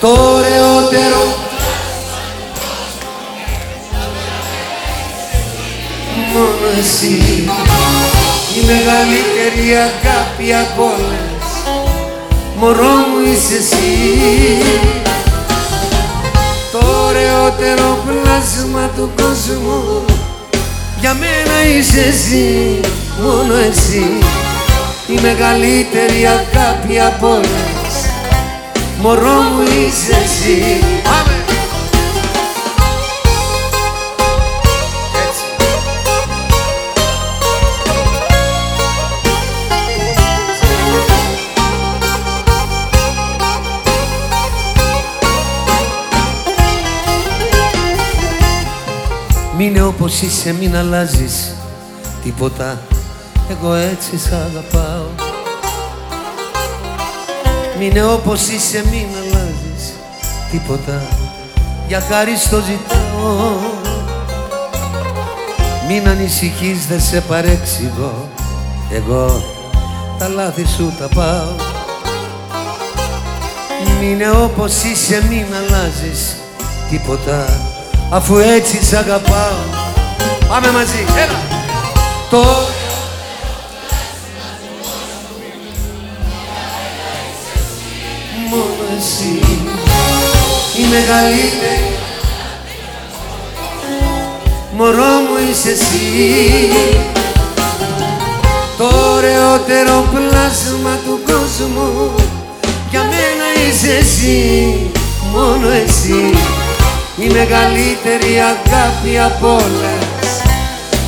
το ωραιότερο. Μόνο εσύ. Η μεγαλύτερη αγάπη απ' όλες. Μωρό μου είσαι εσύ. Το ωραιότερο πλάσμα του κόσμου. Για μένα είσαι εσύ, μόνο εσύ. Η μεγαλύτερη αγάπη απ' όλες μωρό μου είσαι εσύ. Πάμε! Μείνε όπως είσαι, μην αλλάζεις τίποτα. Εγώ έτσι σ' αγαπάω Μείνε όπως είσαι, μην αλλάζεις τίποτα. Για χάρη στο ζητάω. Μην ανησυχείς, δεν σε παρέξηγω. Εγώ τα λάθη σου τα πάω. Μείνε όπως είσαι, μην αλλάζεις τίποτα. Αφού έτσι σ' αγαπάω. Πάμε μαζί, έλα! Το Μόνο εσύ. Η μεγαλύτερη. Μωρό μου είσαι εσύ. Το ωραιότερο πλάσμα του κόσμου. Για μένα είσαι εσύ, μόνο εσύ. Η μεγαλύτερη αγάπη απ' όλες.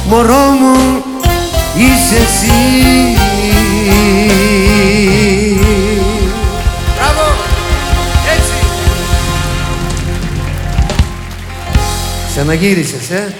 Μωρό μου είσαι εσύ Ξαναγύρισες, ε!